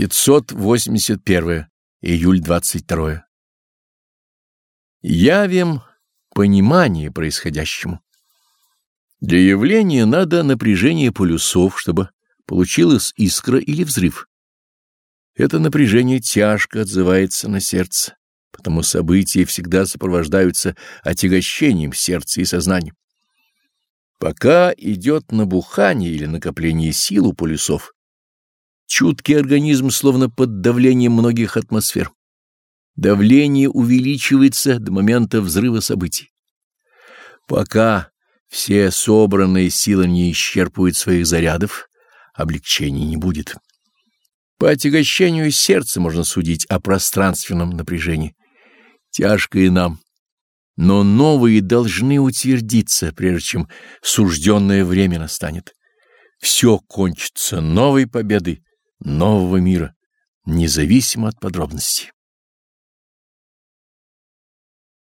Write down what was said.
581. Июль 22. Явим понимание происходящему. Для явления надо напряжение полюсов, чтобы получилась искра или взрыв. Это напряжение тяжко отзывается на сердце, потому события всегда сопровождаются отягощением сердца и сознания. Пока идет набухание или накопление сил у полюсов, чуткий организм словно под давлением многих атмосфер. Давление увеличивается до момента взрыва событий. Пока все собранные силы не исчерпывают своих зарядов, облегчения не будет. По отягощению сердца можно судить о пространственном напряжении. Тяжко и нам. Но новые должны утвердиться, прежде чем сужденное время настанет. Все кончится новой победой нового мира, независимо от подробностей.